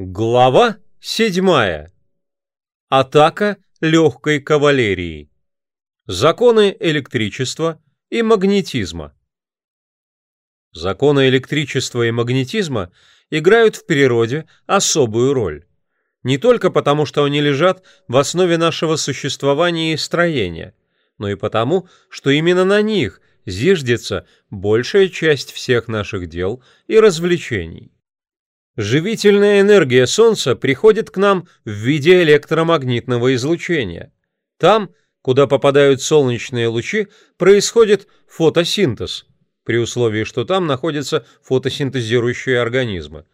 Глава седьмая. Атака легкой кавалерии. Законы электричества и магнетизма. Законы электричества и магнетизма играют в природе особую роль. Не только потому, что они лежат в основе нашего существования и строения, но и потому, что именно на них зиждется большая часть всех наших дел и развлечений. Живительная энергия Солнца приходит к нам в виде электромагнитного излучения. Там, куда попадают солнечные лучи, происходит фотосинтез, при условии, что там находятся фотосинтезирующие организмы,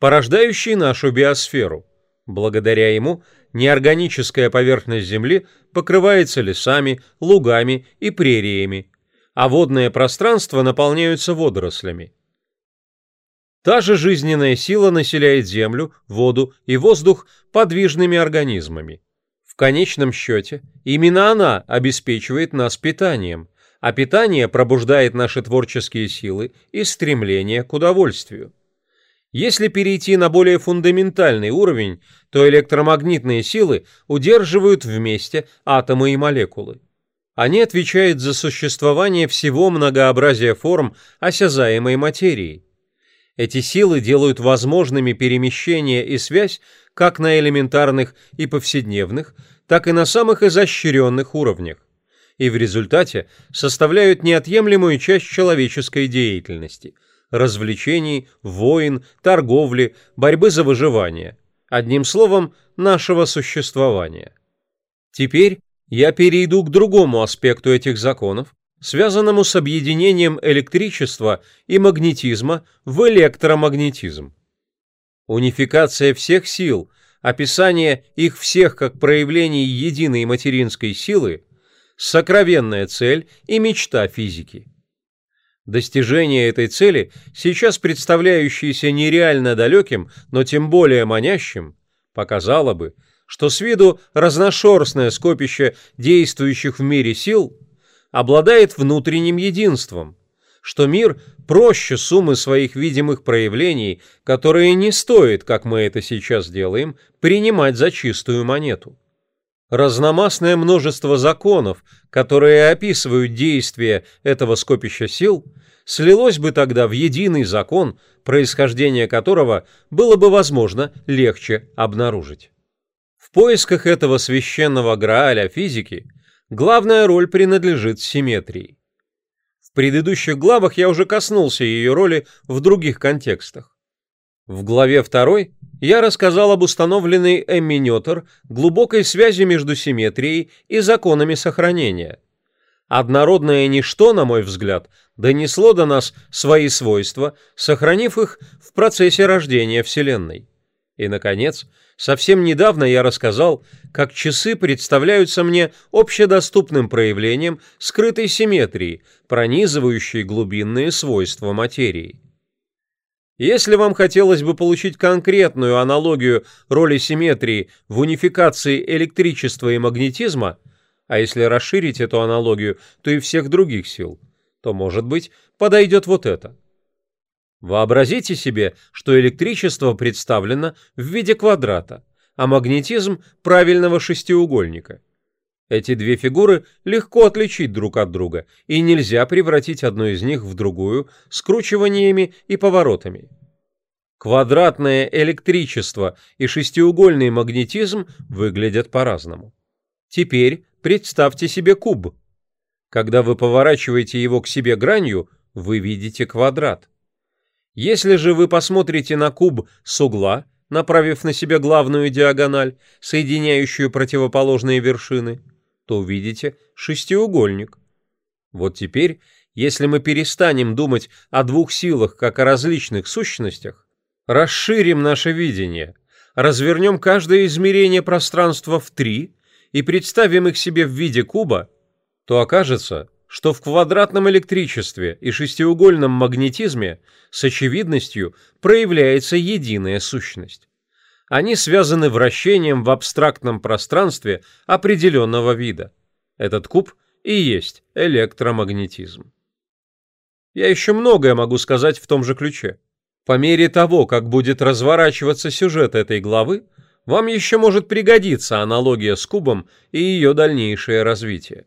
порождающие нашу биосферу. Благодаря ему неорганическая поверхность Земли покрывается лесами, лугами и прериями, а водное пространство наполняются водорослями. Та же жизненная сила населяет Землю, воду и воздух подвижными организмами. В конечном счете, именно она обеспечивает нас питанием, а питание пробуждает наши творческие силы и стремление к удовольствию. Если перейти на более фундаментальный уровень, то электромагнитные силы удерживают вместе атомы и молекулы. Они отвечают за существование всего многообразия форм осязаемой материи. Эти силы делают возможными перемещение и связь как на элементарных и повседневных, так и на самых изощренных уровнях, и в результате составляют неотъемлемую часть человеческой деятельности – развлечений, войн, торговли, борьбы за выживание, одним словом, нашего существования. Теперь я перейду к другому аспекту этих законов, связанному с объединением электричества и магнетизма в электромагнетизм. Унификация всех сил, описание их всех как проявлений единой материнской силы – сокровенная цель и мечта физики. Достижение этой цели, сейчас представляющееся нереально далеким, но тем более манящим, показало бы, что с виду разношерстное скопище действующих в мире сил – обладает внутренним единством, что мир проще суммы своих видимых проявлений, которые не стоит, как мы это сейчас делаем, принимать за чистую монету. Разномастное множество законов, которые описывают действия этого скопища сил, слилось бы тогда в единый закон, происхождение которого было бы возможно легче обнаружить. В поисках этого священного грааля физики главная роль принадлежит симметрии. В предыдущих главах я уже коснулся ее роли в других контекстах. В главе 2 я рассказал об установленной эмминетор глубокой связи между симметрией и законами сохранения. Однородное ничто, на мой взгляд, донесло до нас свои свойства, сохранив их в процессе рождения Вселенной. И, наконец, совсем недавно я рассказал, как часы представляются мне общедоступным проявлением скрытой симметрии, пронизывающей глубинные свойства материи. Если вам хотелось бы получить конкретную аналогию роли симметрии в унификации электричества и магнетизма, а если расширить эту аналогию, то и всех других сил, то, может быть, подойдет вот это – Вообразите себе, что электричество представлено в виде квадрата, а магнетизм – правильного шестиугольника. Эти две фигуры легко отличить друг от друга, и нельзя превратить одну из них в другую скручиваниями и поворотами. Квадратное электричество и шестиугольный магнетизм выглядят по-разному. Теперь представьте себе куб. Когда вы поворачиваете его к себе гранью, вы видите квадрат. Если же вы посмотрите на куб с угла, направив на себя главную диагональ, соединяющую противоположные вершины, то увидите шестиугольник. Вот теперь, если мы перестанем думать о двух силах как о различных сущностях, расширим наше видение, развернем каждое измерение пространства в три и представим их себе в виде куба, то окажется, что в квадратном электричестве и шестиугольном магнетизме с очевидностью проявляется единая сущность. Они связаны вращением в абстрактном пространстве определенного вида. Этот куб и есть электромагнетизм. Я еще многое могу сказать в том же ключе. По мере того, как будет разворачиваться сюжет этой главы, вам еще может пригодиться аналогия с кубом и ее дальнейшее развитие.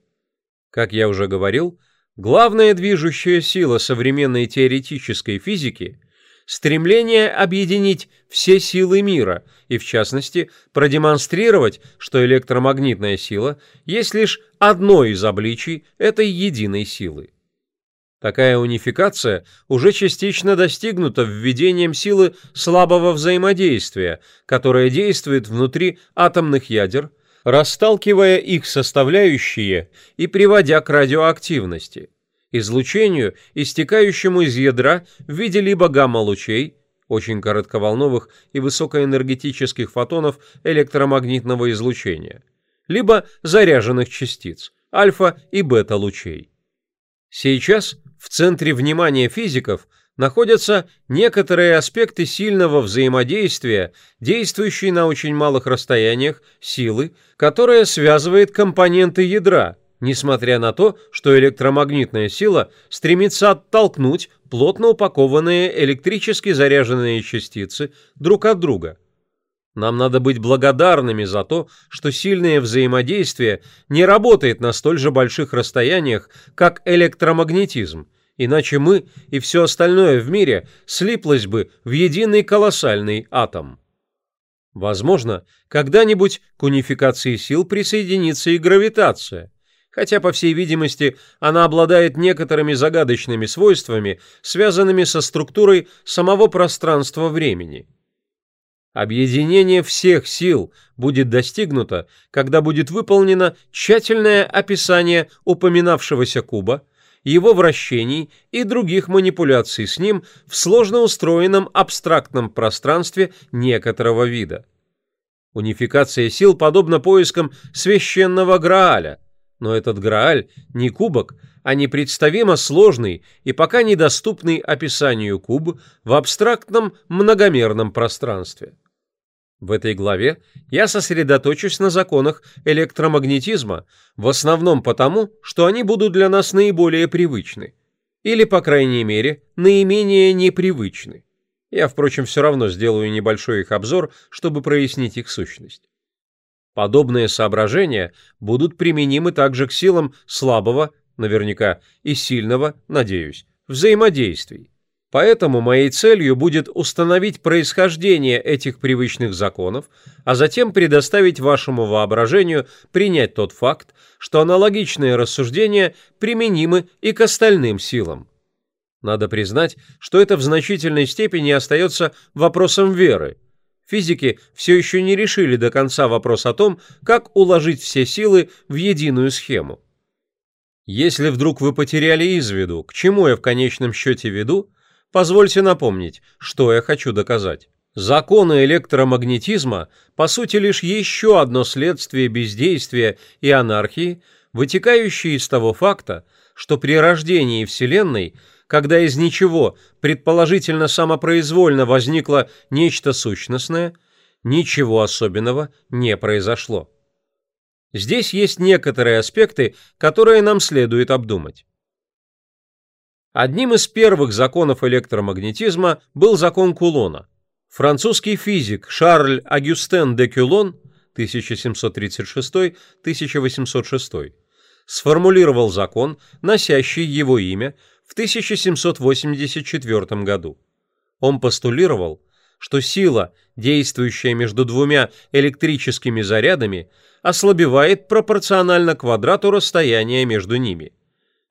Как я уже говорил, главная движущая сила современной теоретической физики – стремление объединить все силы мира и, в частности, продемонстрировать, что электромагнитная сила есть лишь одно из обличий этой единой силы. Такая унификация уже частично достигнута введением силы слабого взаимодействия, которая действует внутри атомных ядер, расталкивая их составляющие и приводя к радиоактивности излучению, истекающему из ядра в виде либо гамма-лучей, очень коротковолновых и высокоэнергетических фотонов электромагнитного излучения, либо заряженных частиц, альфа и бета-лучей. Сейчас в центре внимания физиков находятся некоторые аспекты сильного взаимодействия, действующей на очень малых расстояниях силы, которая связывает компоненты ядра – несмотря на то, что электромагнитная сила стремится оттолкнуть плотно упакованные электрически заряженные частицы друг от друга. Нам надо быть благодарными за то, что сильное взаимодействие не работает на столь же больших расстояниях, как электромагнетизм, иначе мы и все остальное в мире слиплось бы в единый колоссальный атом. Возможно, когда-нибудь к унификации сил присоединится и гравитация – хотя, по всей видимости, она обладает некоторыми загадочными свойствами, связанными со структурой самого пространства-времени. Объединение всех сил будет достигнуто, когда будет выполнено тщательное описание упоминавшегося куба, его вращений и других манипуляций с ним в сложно устроенном абстрактном пространстве некоторого вида. Унификация сил подобна поискам священного Грааля – но этот Грааль не кубок, а непредставимо сложный и пока недоступный описанию куб в абстрактном многомерном пространстве. В этой главе я сосредоточусь на законах электромагнетизма, в основном потому, что они будут для нас наиболее привычны, или, по крайней мере, наименее непривычны. Я, впрочем, все равно сделаю небольшой их обзор, чтобы прояснить их сущность. Подобные соображения будут применимы также к силам слабого, наверняка, и сильного, надеюсь, взаимодействий. Поэтому моей целью будет установить происхождение этих привычных законов, а затем предоставить вашему воображению принять тот факт, что аналогичные рассуждения применимы и к остальным силам. Надо признать, что это в значительной степени остается вопросом веры – Физики все еще не решили до конца вопрос о том, как уложить все силы в единую схему. Если вдруг вы потеряли из виду, к чему я в конечном счете веду, позвольте напомнить, что я хочу доказать. Законы электромагнетизма, по сути, лишь еще одно следствие бездействия и анархии, вытекающие из того факта, что при рождении Вселенной – когда из ничего, предположительно самопроизвольно, возникло нечто сущностное, ничего особенного не произошло. Здесь есть некоторые аспекты, которые нам следует обдумать. Одним из первых законов электромагнетизма был закон Кулона. Французский физик Шарль Агюстен де Кюлон 1736-1806 сформулировал закон, носящий его имя, в 1784 году. Он постулировал, что сила, действующая между двумя электрическими зарядами, ослабевает пропорционально квадрату расстояния между ними.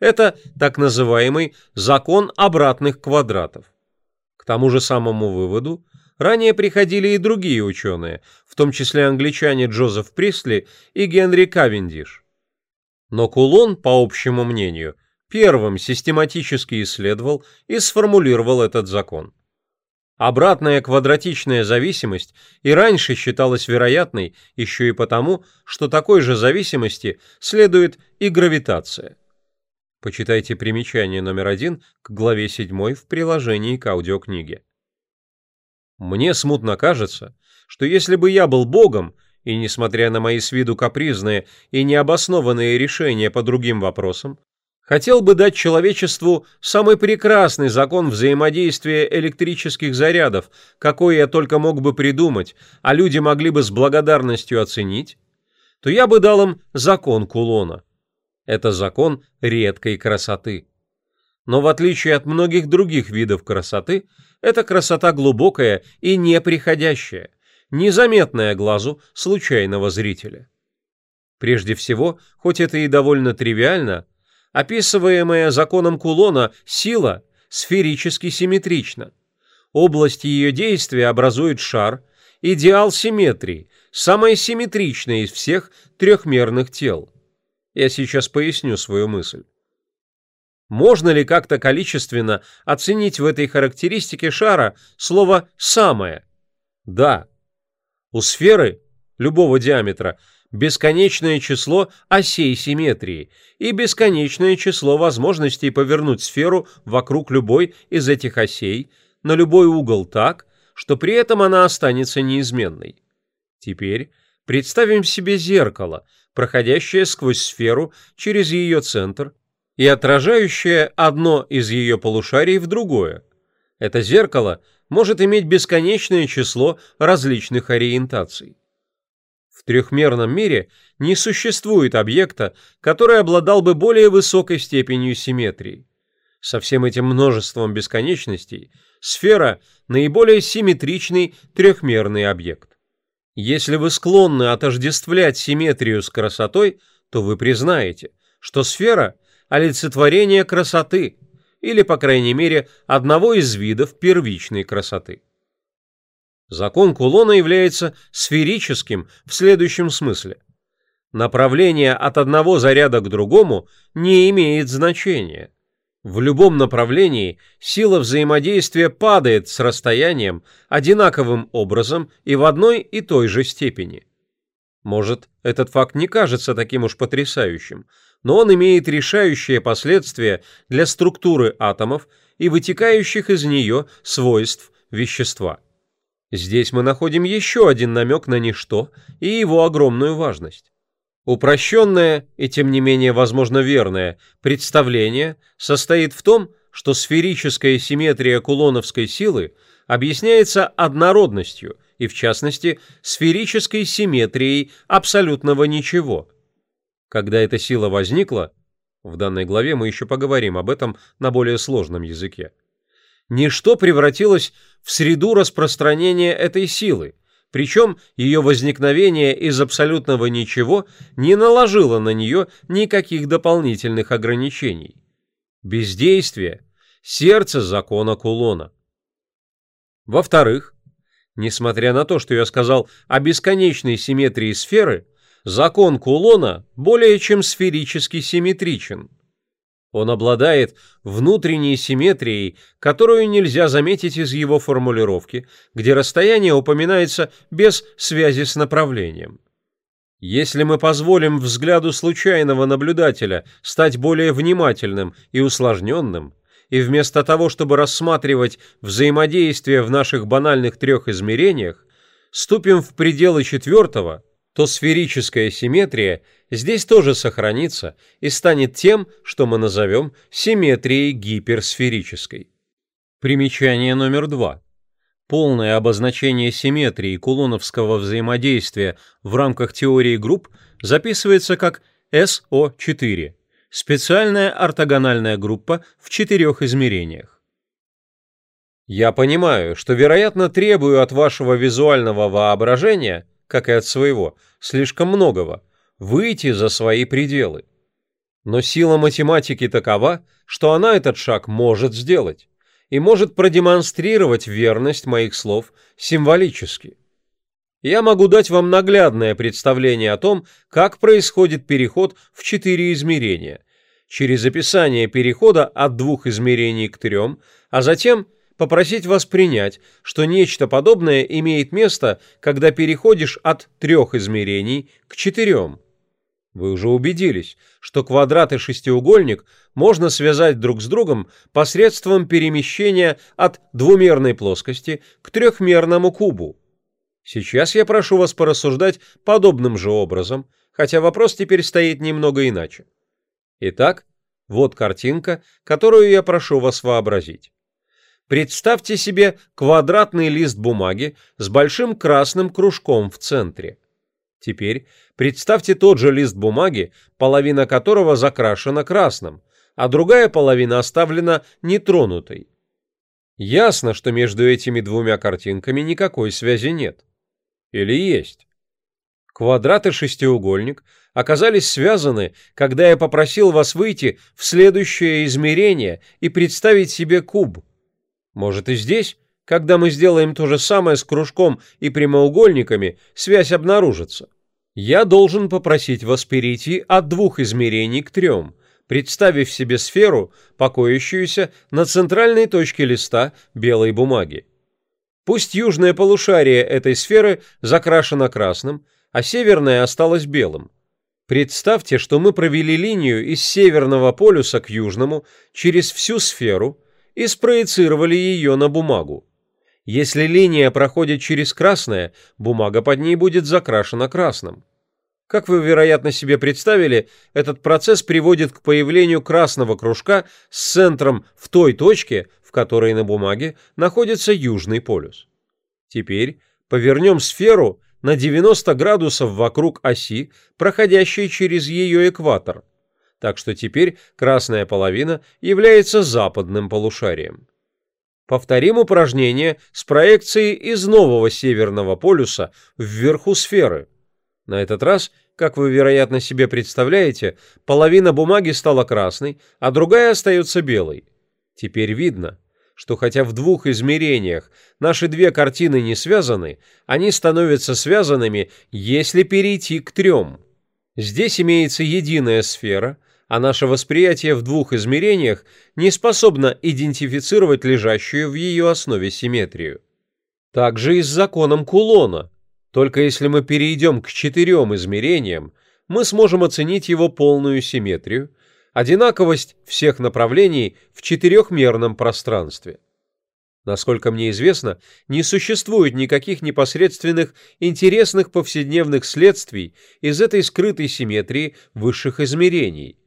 Это так называемый закон обратных квадратов. К тому же самому выводу ранее приходили и другие ученые, в том числе англичане Джозеф Присли и Генри Кавендиш. Но Кулон, по общему мнению, первым систематически исследовал и сформулировал этот закон. Обратная квадратичная зависимость и раньше считалась вероятной еще и потому, что такой же зависимости следует и гравитация. Почитайте примечание номер один к главе 7 в приложении к аудиокниге. Мне смутно кажется, что если бы я был Богом, и, несмотря на мои с виду капризные и необоснованные решения по другим вопросам, хотел бы дать человечеству самый прекрасный закон взаимодействия электрических зарядов, какой я только мог бы придумать, а люди могли бы с благодарностью оценить, то я бы дал им закон кулона. Это закон редкой красоты. Но в отличие от многих других видов красоты, эта красота глубокая и неприходящая, незаметная глазу случайного зрителя. Прежде всего, хоть это и довольно тривиально, Описываемая законом кулона сила сферически симметрична. Область ее действия образует шар, идеал симметрии, самое симметричное из всех трехмерных тел. Я сейчас поясню свою мысль. Можно ли как-то количественно оценить в этой характеристике шара слово «самое»? Да. У сферы любого диаметра бесконечное число осей симметрии и бесконечное число возможностей повернуть сферу вокруг любой из этих осей на любой угол так, что при этом она останется неизменной. Теперь представим себе зеркало, проходящее сквозь сферу через ее центр и отражающее одно из ее полушарий в другое. Это зеркало может иметь бесконечное число различных ориентаций. В трехмерном мире не существует объекта, который обладал бы более высокой степенью симметрии. Со всем этим множеством бесконечностей сфера – наиболее симметричный трехмерный объект. Если вы склонны отождествлять симметрию с красотой, то вы признаете, что сфера – олицетворение красоты, или, по крайней мере, одного из видов первичной красоты. Закон кулона является сферическим в следующем смысле. Направление от одного заряда к другому не имеет значения. В любом направлении сила взаимодействия падает с расстоянием одинаковым образом и в одной и той же степени. Может, этот факт не кажется таким уж потрясающим, но он имеет решающие последствия для структуры атомов и вытекающих из нее свойств вещества. Здесь мы находим еще один намек на ничто и его огромную важность. Упрощенное и тем не менее возможно верное представление состоит в том, что сферическая симметрия кулоновской силы объясняется однородностью и, в частности, сферической симметрией абсолютного ничего. Когда эта сила возникла, в данной главе мы еще поговорим об этом на более сложном языке, ничто превратилось в среду распространения этой силы, причем ее возникновение из абсолютного ничего не наложило на нее никаких дополнительных ограничений. Бездействие – сердце закона кулона. Во-вторых, несмотря на то, что я сказал о бесконечной симметрии сферы, закон кулона более чем сферически симметричен – он обладает внутренней симметрией, которую нельзя заметить из его формулировки, где расстояние упоминается без связи с направлением. Если мы позволим взгляду случайного наблюдателя стать более внимательным и усложненным, и вместо того, чтобы рассматривать взаимодействие в наших банальных трех измерениях, ступим в пределы четвертого – то сферическая симметрия здесь тоже сохранится и станет тем, что мы назовем симметрией гиперсферической. Примечание номер два. Полное обозначение симметрии кулоновского взаимодействия в рамках теории групп записывается как SO4 – специальная ортогональная группа в четырех измерениях. Я понимаю, что, вероятно, требую от вашего визуального воображения – как и от своего, слишком многого, выйти за свои пределы. Но сила математики такова, что она этот шаг может сделать и может продемонстрировать верность моих слов символически. Я могу дать вам наглядное представление о том, как происходит переход в четыре измерения, через описание перехода от двух измерений к трем, а затем – попросить вас принять, что нечто подобное имеет место, когда переходишь от трех измерений к четырем. Вы уже убедились, что квадрат и шестиугольник можно связать друг с другом посредством перемещения от двумерной плоскости к трехмерному кубу. Сейчас я прошу вас порассуждать подобным же образом, хотя вопрос теперь стоит немного иначе. Итак, Вот картинка, которую я прошу вас вообразить. Представьте себе квадратный лист бумаги с большим красным кружком в центре. Теперь представьте тот же лист бумаги, половина которого закрашена красным, а другая половина оставлена нетронутой. Ясно, что между этими двумя картинками никакой связи нет. Или есть? Квадрат и шестиугольник оказались связаны, когда я попросил вас выйти в следующее измерение и представить себе куб. Может и здесь, когда мы сделаем то же самое с кружком и прямоугольниками, связь обнаружится. Я должен попросить вас перейти от двух измерений к трем, представив себе сферу, покоящуюся на центральной точке листа белой бумаги. Пусть южное полушарие этой сферы закрашено красным, а северное осталось белым. Представьте, что мы провели линию из северного полюса к южному через всю сферу и спроецировали ее на бумагу. Если линия проходит через красное, бумага под ней будет закрашена красным. Как вы, вероятно, себе представили, этот процесс приводит к появлению красного кружка с центром в той точке, в которой на бумаге находится южный полюс. Теперь повернем сферу на 90 градусов вокруг оси, проходящей через ее экватор. Так что теперь красная половина является западным полушарием. Повторим упражнение с проекцией из нового северного полюса вверху сферы – на этот раз, как вы, вероятно, себе представляете, половина бумаги стала красной, а другая остается белой. Теперь видно, что хотя в двух измерениях наши две картины не связаны, они становятся связанными, если перейти к трем. Здесь имеется единая сфера, а наше восприятие в двух измерениях не способно идентифицировать лежащую в ее основе симметрию. Также и с законом Кулона – только если мы перейдем к четырем измерениям, мы сможем оценить его полную симметрию, одинаковость всех направлений в четырехмерном пространстве. Насколько мне известно, не существует никаких непосредственных интересных повседневных следствий из этой скрытой симметрии высших измерений.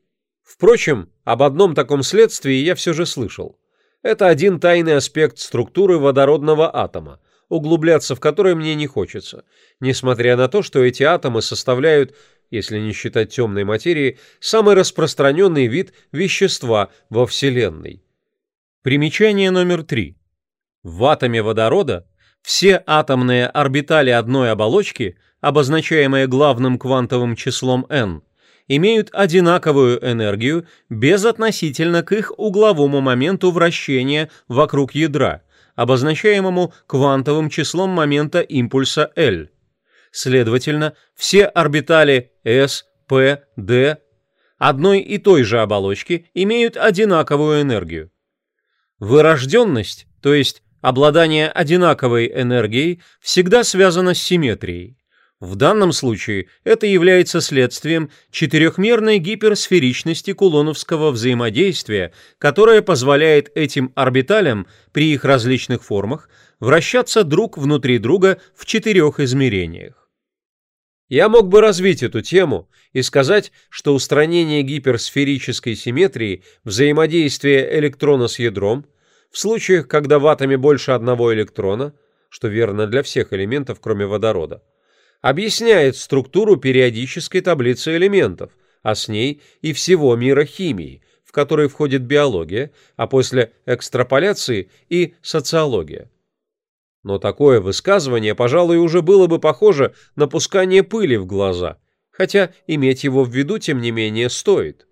Впрочем, об одном таком следствии я все же слышал. Это один тайный аспект структуры водородного атома – углубляться в который мне не хочется, несмотря на то, что эти атомы составляют, если не считать темной материи, самый распространенный вид вещества во Вселенной. Примечание номер три. В атоме водорода все атомные орбитали одной оболочки, обозначаемые главным квантовым числом n, имеют одинаковую энергию безотносительно к их угловому моменту вращения вокруг ядра – обозначаемому квантовым числом момента импульса L. Следовательно, все орбитали S, P, D одной и той же оболочки имеют одинаковую энергию. Вырожденность, то есть обладание одинаковой энергией, всегда связана с симметрией. В данном случае это является следствием четырехмерной гиперсферичности кулоновского взаимодействия, которое позволяет этим орбиталям при их различных формах вращаться друг внутри друга в четырех измерениях. Я мог бы развить эту тему и сказать, что устранение гиперсферической симметрии взаимодействия электрона с ядром в случаях, когда в атоме больше одного электрона, что верно для всех элементов, кроме водорода, объясняет структуру периодической таблицы элементов, а с ней и всего мира химии, в который входит биология, а после экстраполяции и социология. Но такое высказывание, пожалуй, уже было бы похоже на пускание пыли в глаза, хотя иметь его в виду, тем не менее, стоит.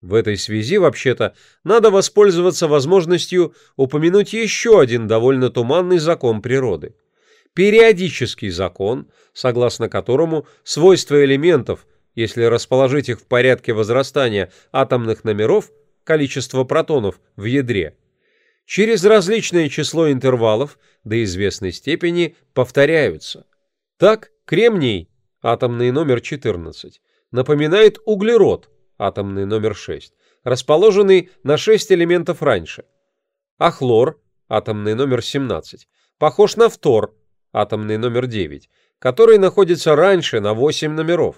В этой связи, вообще-то, надо воспользоваться возможностью упомянуть еще один довольно туманный закон природы – периодический закон, согласно которому свойства элементов, если расположить их в порядке возрастания атомных номеров, количество протонов в ядре, через различное число интервалов до известной степени повторяются. Так, кремний, атомный номер 14, напоминает углерод, атомный номер 6, расположенный на 6 элементов раньше, а хлор, атомный номер 17, похож на фтор, атомный номер 9, который находится раньше на 8 номеров.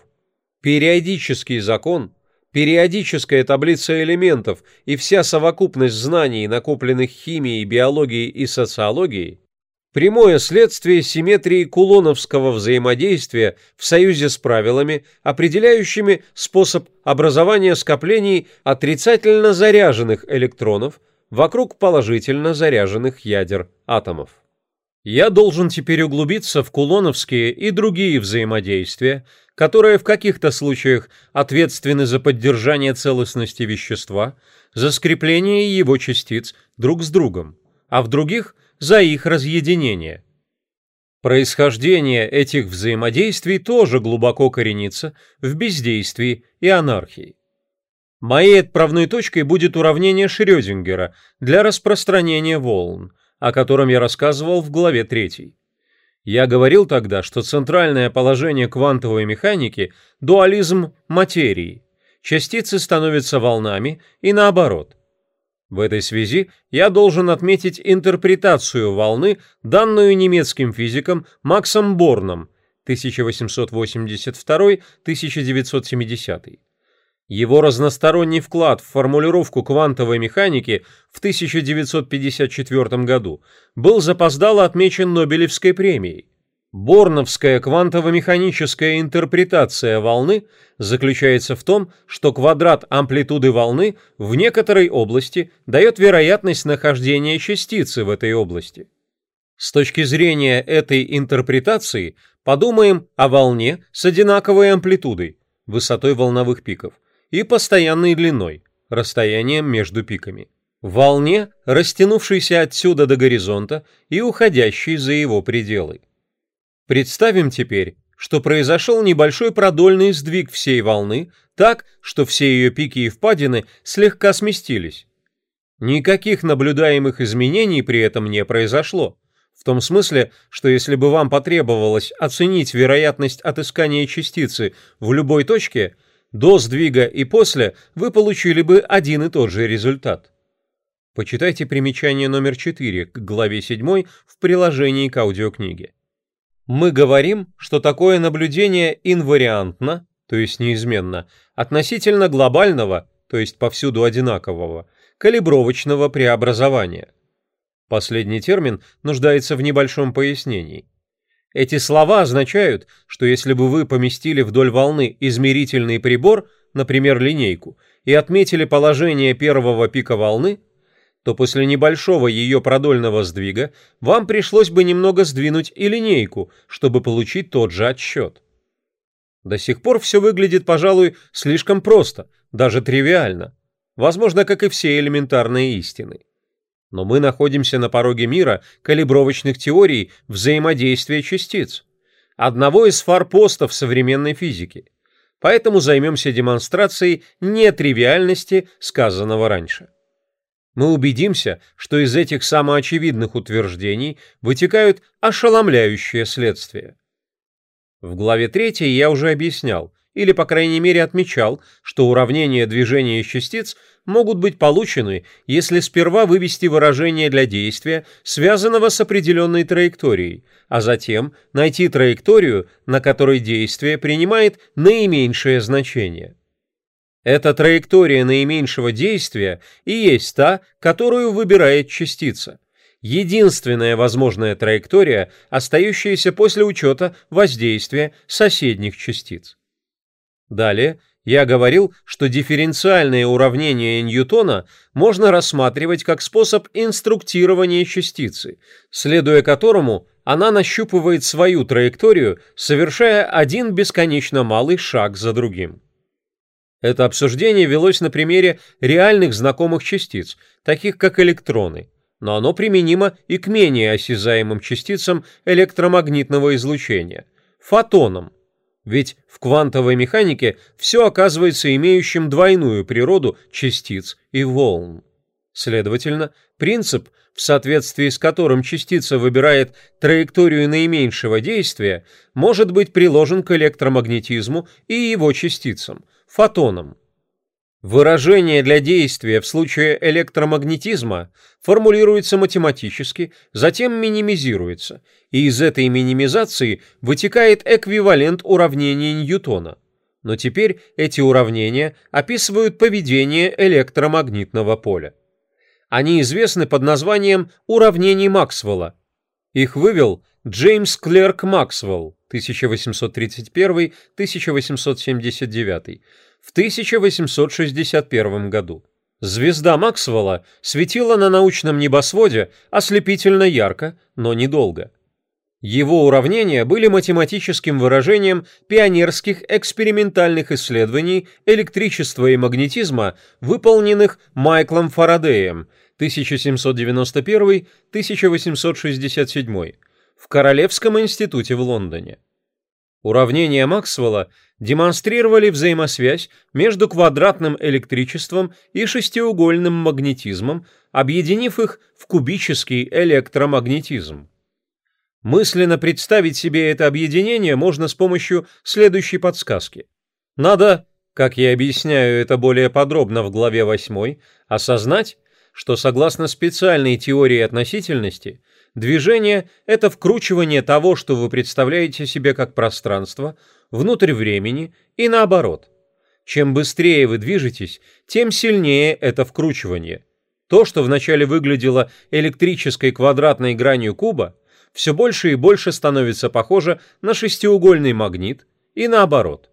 Периодический закон Периодическая таблица элементов и вся совокупность знаний, накопленных химией, биологией и социологией, прямое следствие симметрии кулоновского взаимодействия в союзе с правилами, определяющими способ образования скоплений отрицательно заряженных электронов вокруг положительно заряженных ядер атомов. Я должен теперь углубиться в кулоновские и другие взаимодействия, которые в каких-то случаях ответственны за поддержание целостности вещества, за скрепление его частиц друг с другом, а в других – за их разъединение. Происхождение этих взаимодействий тоже глубоко коренится в бездействии и анархии. Моей отправной точкой будет уравнение Шрёдингера для распространения волн, о котором я рассказывал в главе 3. Я говорил тогда, что центральное положение квантовой механики – дуализм материи. Частицы становятся волнами и наоборот. В этой связи я должен отметить интерпретацию волны, данную немецким физиком Максом Борном 1882-1970. Его разносторонний вклад в формулировку квантовой механики в 1954 году был запоздало отмечен Нобелевской премией. Борновская квантово-механическая интерпретация волны заключается в том, что квадрат амплитуды волны в некоторой области дает вероятность нахождения частицы в этой области. С точки зрения этой интерпретации подумаем о волне с одинаковой амплитудой, высотой волновых пиков, и постоянной длиной, расстоянием между пиками. Волне, растянувшейся отсюда до горизонта и уходящей за его пределы. Представим теперь, что произошел небольшой продольный сдвиг всей волны, так, что все ее пики и впадины слегка сместились. Никаких наблюдаемых изменений при этом не произошло. В том смысле, что если бы вам потребовалось оценить вероятность отыскания частицы в любой точке, до сдвига и после вы получили бы один и тот же результат. Почитайте примечание номер 4 к главе 7 в приложении к аудиокниге. Мы говорим, что такое наблюдение инвариантно, то есть неизменно, относительно глобального, то есть повсюду одинакового, калибровочного преобразования. Последний термин нуждается в небольшом пояснении. Эти слова означают, что если бы вы поместили вдоль волны измерительный прибор, например, линейку, и отметили положение первого пика волны, то после небольшого ее продольного сдвига вам пришлось бы немного сдвинуть и линейку, чтобы получить тот же отсчет. До сих пор все выглядит, пожалуй, слишком просто, даже тривиально, возможно, как и все элементарные истины. Но мы находимся на пороге мира калибровочных теорий взаимодействия частиц, одного из форпостов современной физики. Поэтому займемся демонстрацией нетривиальности сказанного раньше. Мы убедимся, что из этих самоочевидных утверждений вытекают ошеломляющие следствия. В главе 3 я уже объяснял, или по крайней мере отмечал, что уравнения движения частиц могут быть получены, если сперва вывести выражение для действия, связанного с определенной траекторией, а затем найти траекторию, на которой действие принимает наименьшее значение. Эта траектория наименьшего действия и есть та, которую выбирает частица единственная возможная траектория, остающаяся после учета воздействия соседних частиц. Далее я говорил, что дифференциальное уравнение Ньютона можно рассматривать как способ инструктирования частицы, следуя которому она нащупывает свою траекторию, совершая один бесконечно малый шаг за другим. Это обсуждение велось на примере реальных знакомых частиц, таких как электроны, но оно применимо и к менее осязаемым частицам электромагнитного излучения – фотонам. Ведь в квантовой механике все оказывается имеющим двойную природу частиц и волн. Следовательно, принцип, в соответствии с которым частица выбирает траекторию наименьшего действия, может быть приложен к электромагнетизму и его частицам, фотонам. Выражение для действия в случае электромагнетизма формулируется математически, затем минимизируется, и из этой минимизации вытекает эквивалент уравнения Ньютона. Но теперь эти уравнения описывают поведение электромагнитного поля. Они известны под названием уравнений Максвелла. Их вывел Джеймс Клерк Максвелл 1831-1879 в 1861 году. Звезда Максвелла светила на научном небосводе ослепительно ярко, но недолго. Его уравнения были математическим выражением пионерских экспериментальных исследований электричества и магнетизма, выполненных Майклом Фарадеем 1791-1867 в Королевском институте в Лондоне. Уравнения Максвелла демонстрировали взаимосвязь между квадратным электричеством и шестиугольным магнетизмом, объединив их в кубический электромагнетизм. Мысленно представить себе это объединение можно с помощью следующей подсказки. Надо, как я объясняю это более подробно в главе 8, осознать, что согласно специальной теории относительности – Движение – это вкручивание того, что вы представляете себе как пространство, внутрь времени и наоборот. Чем быстрее вы движетесь, тем сильнее это вкручивание. То, что вначале выглядело электрической квадратной гранью куба, все больше и больше становится похоже на шестиугольный магнит и наоборот.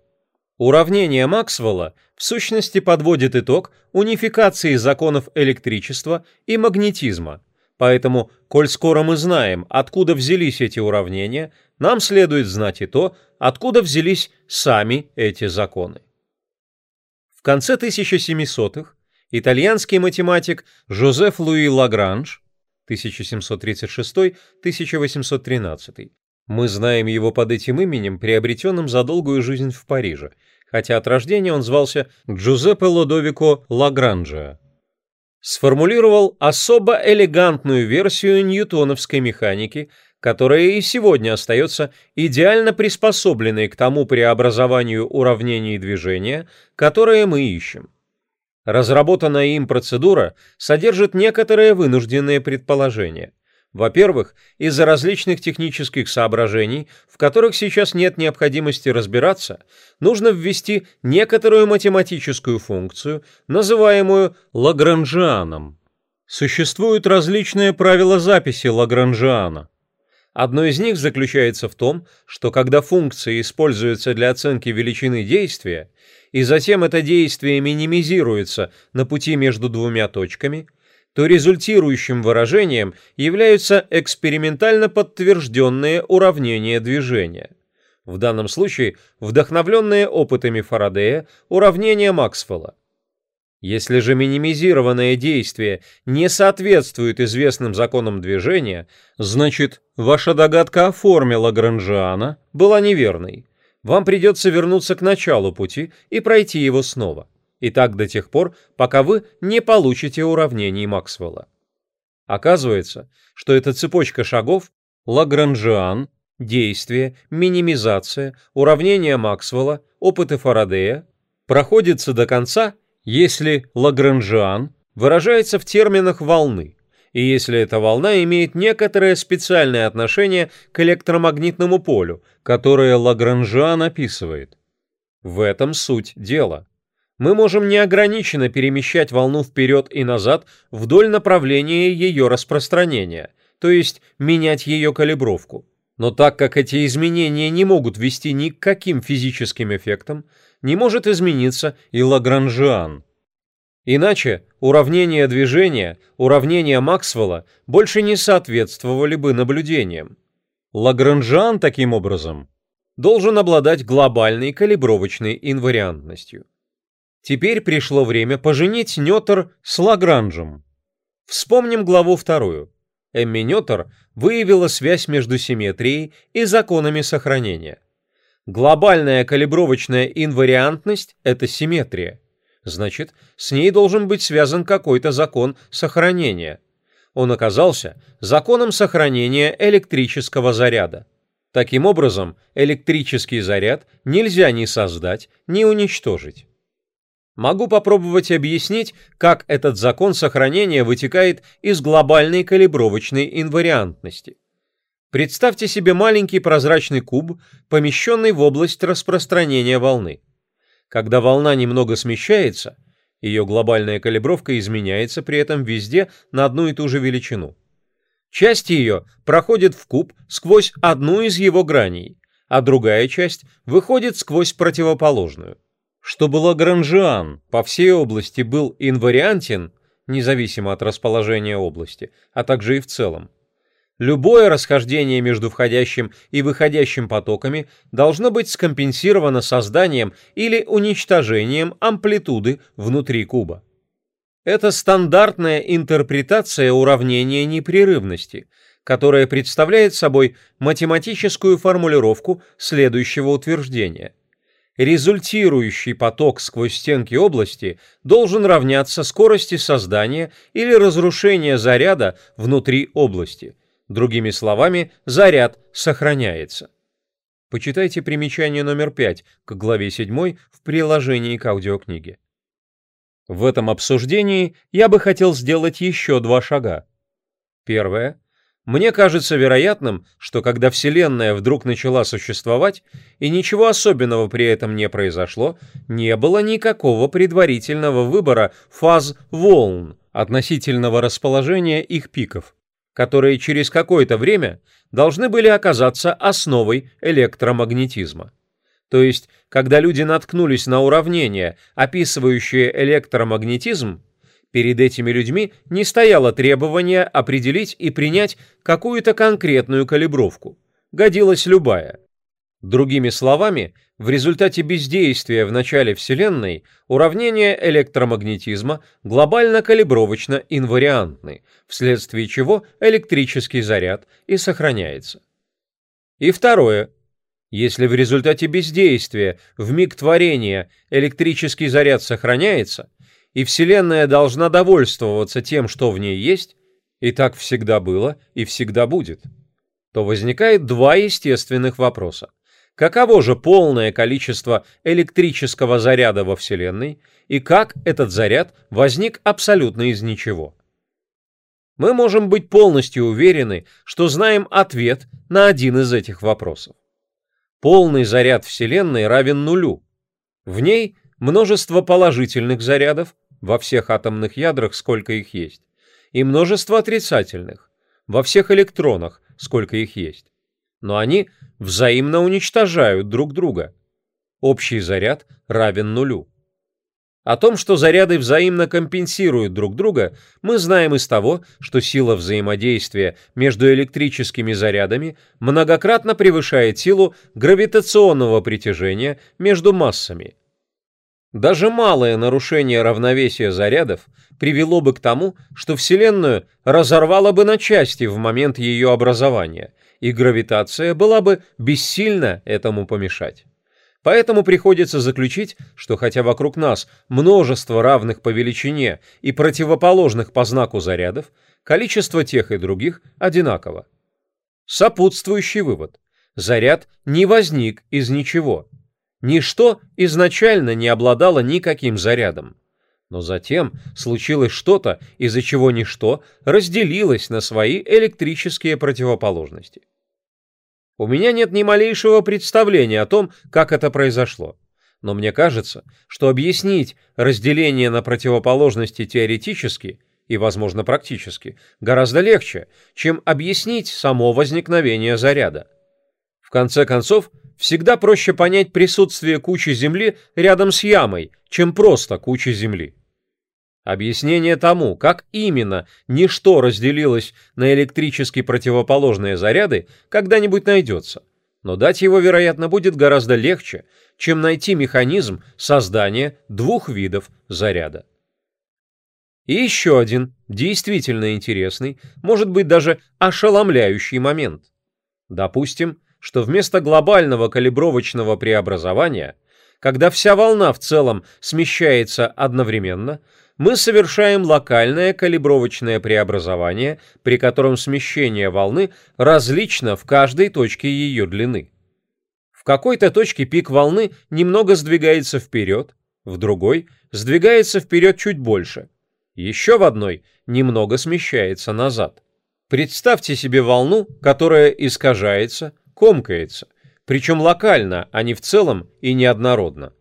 Уравнение Максвелла в сущности подводит итог унификации законов электричества и магнетизма – Поэтому, коль скоро мы знаем, откуда взялись эти уравнения, нам следует знать и то, откуда взялись сами эти законы. В конце 1700-х итальянский математик Жозеф Луи Лагранж 1736-1813 мы знаем его под этим именем, приобретенным за долгую жизнь в Париже, хотя от рождения он звался Джузеппе Лодовико Лагранжа сформулировал особо элегантную версию ньютоновской механики, которая и сегодня остается идеально приспособленной к тому преобразованию уравнений движения, которое мы ищем. Разработанная им процедура содержит некоторые вынужденные предположения – во-первых, из-за различных технических соображений, в которых сейчас нет необходимости разбираться, нужно ввести некоторую математическую функцию, называемую Лагранжианом. Существуют различные правила записи Лагранжиана. Одно из них заключается в том, что когда функция используется для оценки величины действия, и затем это действие минимизируется на пути между двумя точками – то результирующим выражением являются экспериментально подтвержденные уравнения движения. В данном случае вдохновленные опытами Фарадея уравнения Максвелла. Если же минимизированное действие не соответствует известным законам движения, значит, ваша догадка о форме Лагранжиана была неверной. Вам придется вернуться к началу пути и пройти его снова и так до тех пор, пока вы не получите уравнений Максвелла. Оказывается, что эта цепочка шагов Лагранжиан, действие, минимизация, уравнение Максвелла, опыты Фарадея проходится до конца, если Лагранжиан выражается в терминах волны, и если эта волна имеет некоторое специальное отношение к электромагнитному полю, которое Лагранжиан описывает. В этом суть дела мы можем неограниченно перемещать волну вперед и назад вдоль направления ее распространения, то есть менять ее калибровку. Но так как эти изменения не могут вести ни к каким физическим эффектам, не может измениться и Лагранжиан. Иначе уравнения движения, уравнения Максвелла больше не соответствовали бы наблюдениям. Лагранжиан таким образом должен обладать глобальной калибровочной инвариантностью. Теперь пришло время поженить Нетер с Лагранжем. Вспомним главу вторую. Эмми Нетер выявила связь между симметрией и законами сохранения. Глобальная калибровочная инвариантность – это симметрия. Значит, с ней должен быть связан какой-то закон сохранения. Он оказался законом сохранения электрического заряда. Таким образом, электрический заряд нельзя ни создать, ни уничтожить. Могу попробовать объяснить, как этот закон сохранения вытекает из глобальной калибровочной инвариантности. Представьте себе маленький прозрачный куб, помещенный в область распространения волны. Когда волна немного смещается, ее глобальная калибровка изменяется при этом везде на одну и ту же величину. Часть ее проходит в куб сквозь одну из его граней, а другая часть выходит сквозь противоположную. Чтобы Лагранжиан по всей области был инвариантен, независимо от расположения области, а также и в целом, любое расхождение между входящим и выходящим потоками должно быть скомпенсировано созданием или уничтожением амплитуды внутри куба. Это стандартная интерпретация уравнения непрерывности, которая представляет собой математическую формулировку следующего утверждения – результирующий поток сквозь стенки области должен равняться скорости создания или разрушения заряда внутри области. Другими словами, заряд сохраняется. Почитайте примечание номер 5 к главе 7 в приложении к аудиокниге. В этом обсуждении я бы хотел сделать еще два шага. Первое. Мне кажется вероятным, что когда Вселенная вдруг начала существовать, и ничего особенного при этом не произошло, не было никакого предварительного выбора фаз волн, относительного расположения их пиков, которые через какое-то время должны были оказаться основой электромагнетизма. То есть, когда люди наткнулись на уравнение, описывающее электромагнетизм, Перед этими людьми не стояло требование определить и принять какую-то конкретную калибровку. Годилась любая. Другими словами, в результате бездействия в начале Вселенной уравнения электромагнетизма глобально-калибровочно инвариантны, вследствие чего электрический заряд и сохраняется. И второе. Если в результате бездействия в миг творения электрический заряд сохраняется, и Вселенная должна довольствоваться тем, что в ней есть, и так всегда было и всегда будет, то возникает два естественных вопроса. Каково же полное количество электрического заряда во Вселенной, и как этот заряд возник абсолютно из ничего? Мы можем быть полностью уверены, что знаем ответ на один из этих вопросов. Полный заряд Вселенной равен нулю. В ней множество положительных зарядов, во всех атомных ядрах, сколько их есть, и множество отрицательных, во всех электронах, сколько их есть. Но они взаимно уничтожают друг друга. Общий заряд равен нулю. О том, что заряды взаимно компенсируют друг друга, мы знаем из того, что сила взаимодействия между электрическими зарядами многократно превышает силу гравитационного притяжения между массами – даже малое нарушение равновесия зарядов привело бы к тому, что Вселенную разорвало бы на части в момент ее образования, и гравитация была бы бессильна этому помешать. Поэтому приходится заключить, что хотя вокруг нас множество равных по величине и противоположных по знаку зарядов, количество тех и других одинаково. Сопутствующий вывод. Заряд не возник из ничего – Ничто изначально не обладало никаким зарядом. Но затем случилось что-то, из-за чего ничто разделилось на свои электрические противоположности. У меня нет ни малейшего представления о том, как это произошло. Но мне кажется, что объяснить разделение на противоположности теоретически и, возможно, практически гораздо легче, чем объяснить само возникновение заряда. В конце концов, всегда проще понять присутствие кучи земли рядом с ямой, чем просто куча земли. Объяснение тому, как именно ничто разделилось на электрически противоположные заряды, когда-нибудь найдется, но дать его, вероятно, будет гораздо легче, чем найти механизм создания двух видов заряда. И еще один, действительно интересный, может быть даже ошеломляющий момент. Допустим, что вместо глобального калибровочного преобразования, когда вся волна в целом смещается одновременно, мы совершаем локальное калибровочное преобразование, при котором смещение волны различно в каждой точке ее длины. В какой-то точке пик волны немного сдвигается вперед, в другой сдвигается вперед чуть больше, еще в одной немного смещается назад. Представьте себе волну, которая искажается, комкается, причем локально, а не в целом и неоднородно.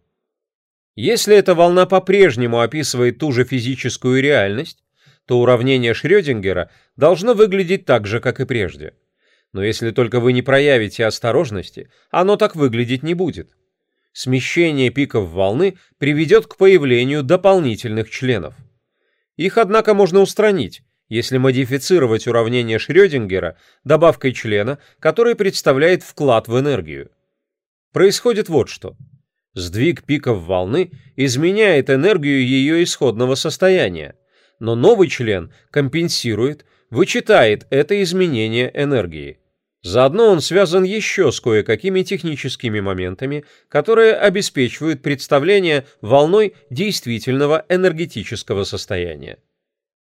Если эта волна по-прежнему описывает ту же физическую реальность, то уравнение Шрёдингера должно выглядеть так же, как и прежде. Но если только вы не проявите осторожности, оно так выглядеть не будет. Смещение пиков волны приведет к появлению дополнительных членов. Их, однако, можно устранить, если модифицировать уравнение Шрёдингера добавкой члена, который представляет вклад в энергию. Происходит вот что. Сдвиг пиков волны изменяет энергию ее исходного состояния, но новый член компенсирует, вычитает это изменение энергии. Заодно он связан еще с кое-какими техническими моментами, которые обеспечивают представление волной действительного энергетического состояния.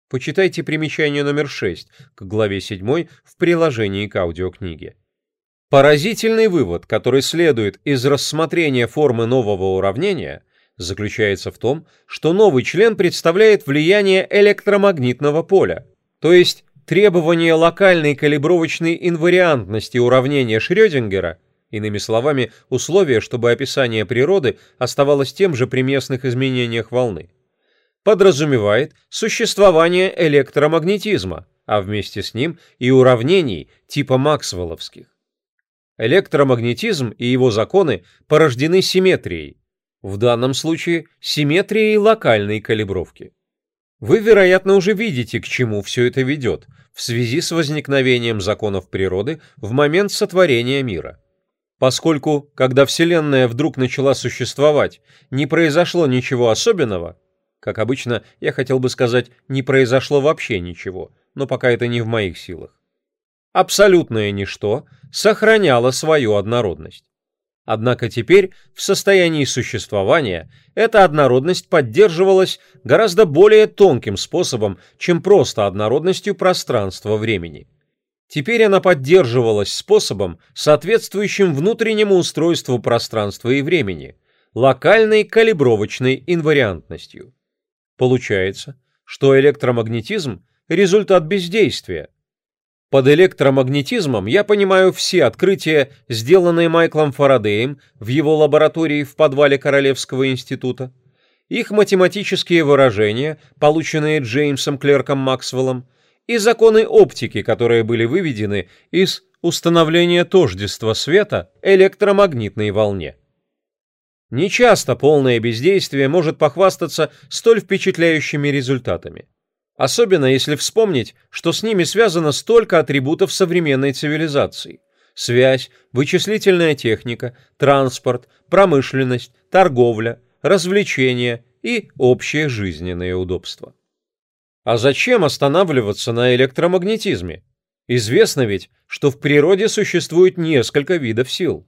Почитайте примечание номер 6 к главе 7 в приложении к аудиокниге. Поразительный вывод, который следует из рассмотрения формы нового уравнения, заключается в том, что новый член представляет влияние электромагнитного поля, то есть требование локальной калибровочной инвариантности уравнения Шрёдингера, иными словами, условие, чтобы описание природы оставалось тем же при местных изменениях волны, подразумевает существование электромагнетизма, а вместе с ним и уравнений типа Максвелловских. Электромагнетизм и его законы порождены симметрией, в данном случае симметрией локальной калибровки. Вы, вероятно, уже видите, к чему все это ведет в связи с возникновением законов природы в момент сотворения мира. Поскольку, когда Вселенная вдруг начала существовать, не произошло ничего особенного, как обычно, я хотел бы сказать, не произошло вообще ничего, но пока это не в моих силах. Абсолютное ничто сохраняло свою однородность. Однако теперь, в состоянии существования, эта однородность поддерживалась гораздо более тонким способом, чем просто однородностью пространства-времени. Теперь она поддерживалась способом, соответствующим внутреннему устройству пространства и времени, локальной калибровочной инвариантностью. Получается, что электромагнетизм – результат бездействия, под электромагнетизмом я понимаю все открытия, сделанные Майклом Фарадеем в его лаборатории в подвале Королевского института, их математические выражения, полученные Джеймсом Клерком Максвеллом, и законы оптики, которые были выведены из установления тождества света электромагнитной волне. Нечасто полное бездействие может похвастаться столь впечатляющими результатами. Особенно если вспомнить, что с ними связано столько атрибутов современной цивилизации. Связь, вычислительная техника, транспорт, промышленность, торговля, развлечения и общее жизненное удобство. А зачем останавливаться на электромагнетизме? Известно ведь, что в природе существует несколько видов сил.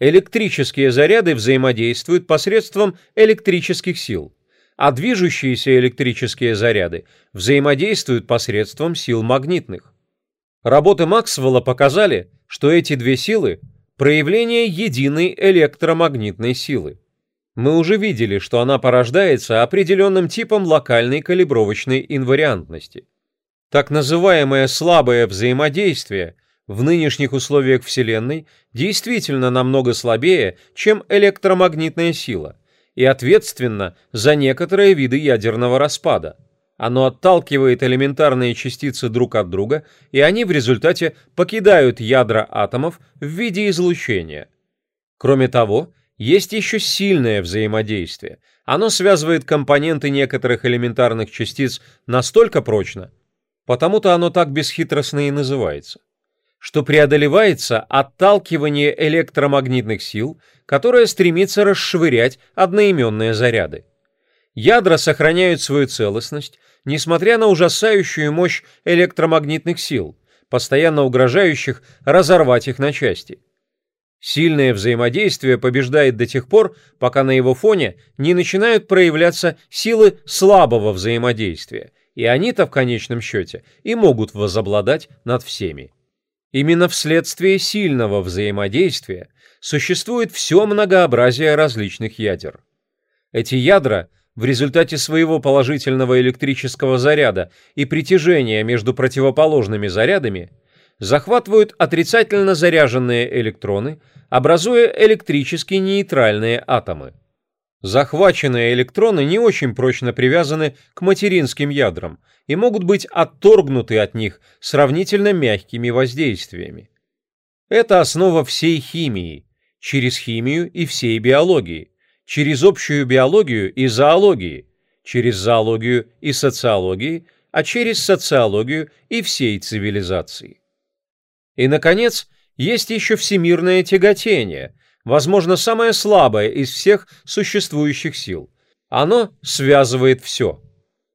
Электрические заряды взаимодействуют посредством электрических сил – а движущиеся электрические заряды взаимодействуют посредством сил магнитных. Работы Максвелла показали, что эти две силы – проявление единой электромагнитной силы. Мы уже видели, что она порождается определенным типом локальной калибровочной инвариантности. Так называемое слабое взаимодействие в нынешних условиях Вселенной действительно намного слабее, чем электромагнитная сила, и ответственно за некоторые виды ядерного распада. Оно отталкивает элементарные частицы друг от друга, и они в результате покидают ядра атомов в виде излучения. Кроме того, есть еще сильное взаимодействие. Оно связывает компоненты некоторых элементарных частиц настолько прочно, потому-то оно так бесхитростно и называется что преодолевается отталкивание электромагнитных сил, которое стремится расшвырять одноименные заряды. Ядра сохраняют свою целостность, несмотря на ужасающую мощь электромагнитных сил, постоянно угрожающих разорвать их на части. Сильное взаимодействие побеждает до тех пор, пока на его фоне не начинают проявляться силы слабого взаимодействия, и они-то в конечном счете и могут возобладать над всеми. Именно вследствие сильного взаимодействия существует все многообразие различных ядер. Эти ядра в результате своего положительного электрического заряда и притяжения между противоположными зарядами захватывают отрицательно заряженные электроны, образуя электрически нейтральные атомы. Захваченные электроны не очень прочно привязаны к материнским ядрам и могут быть отторгнуты от них сравнительно мягкими воздействиями. Это основа всей химии, через химию и всей биологии, через общую биологию и зоологии, через зоологию и социологии, а через социологию и всей цивилизации. И, наконец, есть еще всемирное тяготение, возможно, самое слабое из всех существующих сил. Оно связывает все.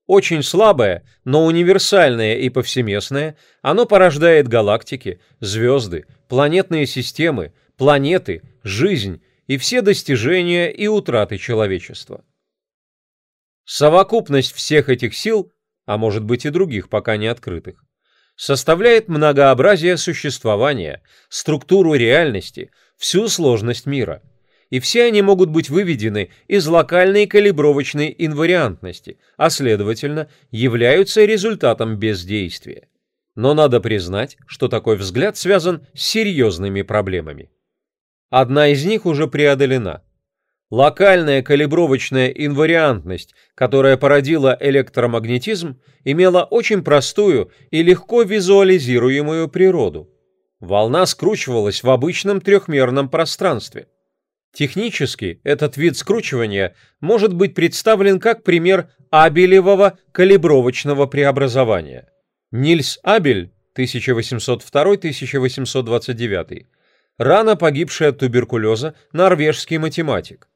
Очень слабое, но универсальное и повсеместное, оно порождает галактики, звезды, планетные системы, планеты, жизнь и все достижения и утраты человечества. Совокупность всех этих сил, а может быть и других пока не открытых, составляет многообразие существования, структуру реальности, всю сложность мира. И все они могут быть выведены из локальной калибровочной инвариантности, а следовательно, являются результатом бездействия. Но надо признать, что такой взгляд связан с серьезными проблемами. Одна из них уже преодолена. Локальная калибровочная инвариантность, которая породила электромагнетизм, имела очень простую и легко визуализируемую природу. Волна скручивалась в обычном трехмерном пространстве. Технически этот вид скручивания может быть представлен как пример Абелевого калибровочного преобразования. Нильс Абель 1802-1829 рано погибший от туберкулеза норвежский математик.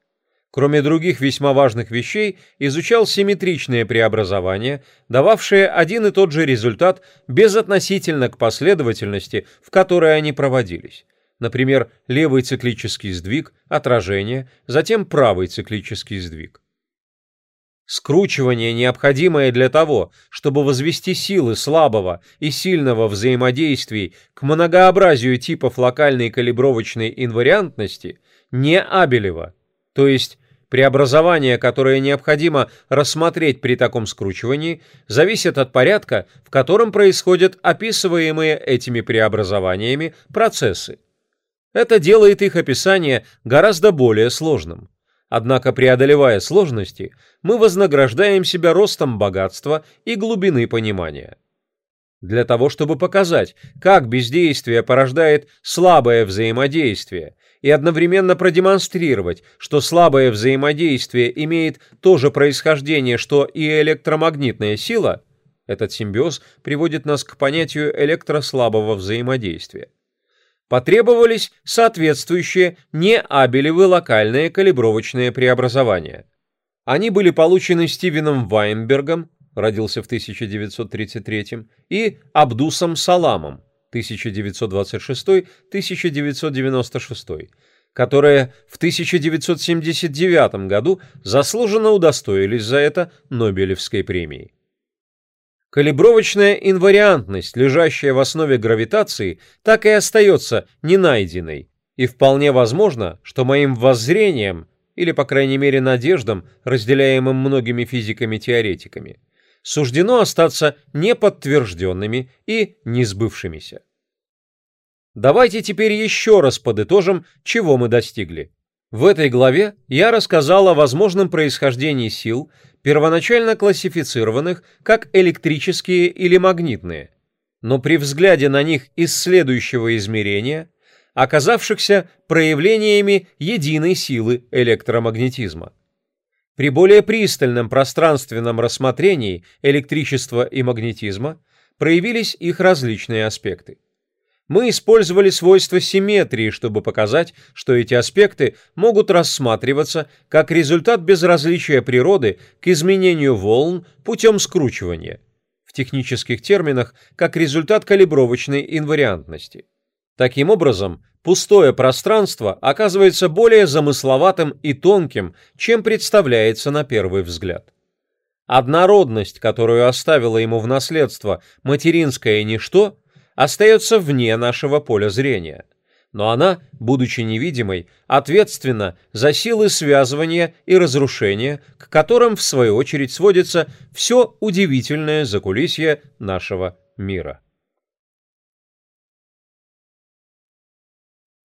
Кроме других весьма важных вещей, изучал симметричные преобразования, дававшие один и тот же результат безотносительно к последовательности, в которой они проводились. Например, левый циклический сдвиг, отражение, затем правый циклический сдвиг. Скручивание, необходимое для того, чтобы возвести силы слабого и сильного взаимодействий к многообразию типов локальной калибровочной инвариантности, не Абелева, то есть преобразование, которое необходимо рассмотреть при таком скручивании, зависит от порядка, в котором происходят описываемые этими преобразованиями процессы. Это делает их описание гораздо более сложным. Однако, преодолевая сложности, мы вознаграждаем себя ростом богатства и глубины понимания. Для того, чтобы показать, как бездействие порождает слабое взаимодействие, и одновременно продемонстрировать, что слабое взаимодействие имеет то же происхождение, что и электромагнитная сила, этот симбиоз приводит нас к понятию электрослабого взаимодействия потребовались соответствующие неабелевы локальные калибровочные преобразования. Они были получены Стивеном Вайнбергом, родился в 1933, и Абдусом Саламом, 1926-1996, которые в 1979 году заслуженно удостоились за это Нобелевской премии. Калибровочная инвариантность, лежащая в основе гравитации, так и остается ненайденной, и вполне возможно, что моим воззрением, или по крайней мере надеждам, разделяемым многими физиками-теоретиками, суждено остаться неподтвержденными и несбывшимися. Давайте теперь еще раз подытожим, чего мы достигли. В этой главе я рассказал о возможном происхождении сил, первоначально классифицированных как электрические или магнитные, но при взгляде на них из следующего измерения, оказавшихся проявлениями единой силы электромагнетизма. При более пристальном пространственном рассмотрении электричества и магнетизма проявились их различные аспекты. Мы использовали свойство симметрии, чтобы показать, что эти аспекты могут рассматриваться как результат безразличия природы к изменению волн путем скручивания, в технических терминах как результат калибровочной инвариантности. Таким образом, пустое пространство оказывается более замысловатым и тонким, чем представляется на первый взгляд. Однородность, которую оставила ему в наследство материнское ничто – остается вне нашего поля зрения. Но она, будучи невидимой, ответственна за силы связывания и разрушения, к которым, в свою очередь, сводится все удивительное закулисье нашего мира.